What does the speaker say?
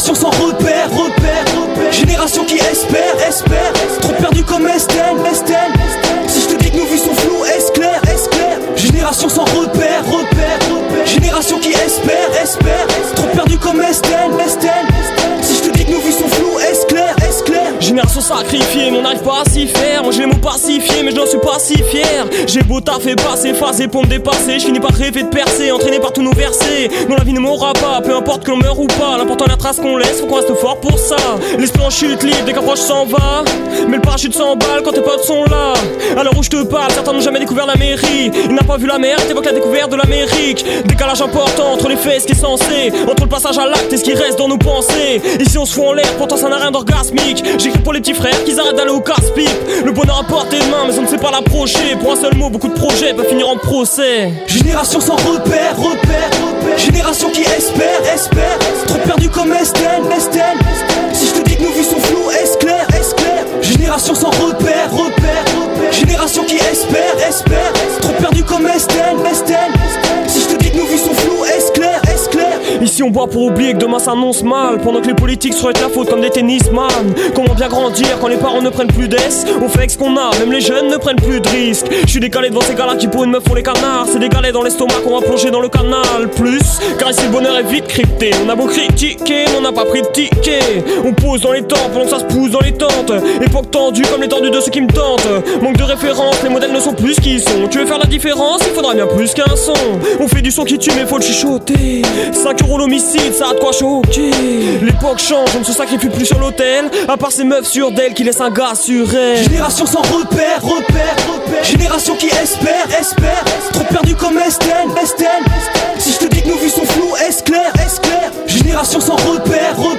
Génération sans repère, repère, repère. Génération qui espère, espère. Trop perdu comme Estelle, Estelle. Si je te dis que nos vues sont floues, est clair, est clair? Génération sans repère, repère, repère. Génération qui espère, espère. Trop perdu comme Estelle, Génération sacrifiée, mais on n'arrive pas à s'y faire. Moi j'ai les mots mais je n'en suis pas si fier. J'ai beau taffer, passer, phaser pour me dépasser. Je finis par rêver de percer, entraîné par tous nos versets. Non, la vie ne m'aura pas, peu importe que l'on meure ou pas. L'important est la trace qu'on laisse, faut qu'on reste fort pour ça. L'esprit en chute libre dès qu'un proche s'en va. Mais le parachute s'emballe quand tes potes sont là. L'heure où je te parle, certains n'ont jamais découvert l'Amérique. Il n'a pas vu la mer, t'évoques la découverte de l'Amérique. Décalage important entre les faits et ce qui est censé. Entre le passage à l'acte et ce qui reste dans nos pensées. Ici on se fout en l'air, pourtant ça n'a rien d'orgasmique. J'écris pour les petits frères qu'ils arrêtent d'aller au casse-pipe. Le bonheur à portée de main, mais on ne sait pas l'approcher. Pour un seul mot, beaucoup de projets peuvent finir en procès. Génération sans repère, repère, repère. Génération qui espère, espère. Trop perdu comme Estelle, Estelle. Sans repère, repère, repère. Génération qui espère, espère. Trop perdu comme Estelle, On boit pour oublier que demain s'annonce mal Pendant que les politiques se la faute comme des tennisman. Comment bien grandir quand les parents ne prennent plus d'aise On fait avec ce qu'on a, même les jeunes ne prennent plus de risques. Je suis décalé devant ces gars-là qui pour une meuf font les canards. C'est galets dans l'estomac qu'on va plonger dans le canal. Plus, car ici le bonheur est vite crypté. On a beau critiquer, mais on n'a pas pris de ticket. On pose dans les temps pendant que ça se pousse dans les tentes. Époque tendue comme les tendus de ceux qui me tentent. Manque de référence, les modèles ne sont plus ce qu'ils sont. Tu veux faire la différence, il faudra bien plus qu'un son. On fait du son qui tue mais faut le chuchoter. 5 euros l'homicide, ça a de quoi choquer. L'époque change, on ne se sacrifie plus sur l'hôtel. À part ces meufs sur d'elle qui laissent un gars sur elle. Génération sans repère, repère, repère. Génération qui espère, espère. Trop perdu comme Estelle, Estelle. Si je te dis que nos vues sont floues, est clair, est clair? Génération sans repère, repère,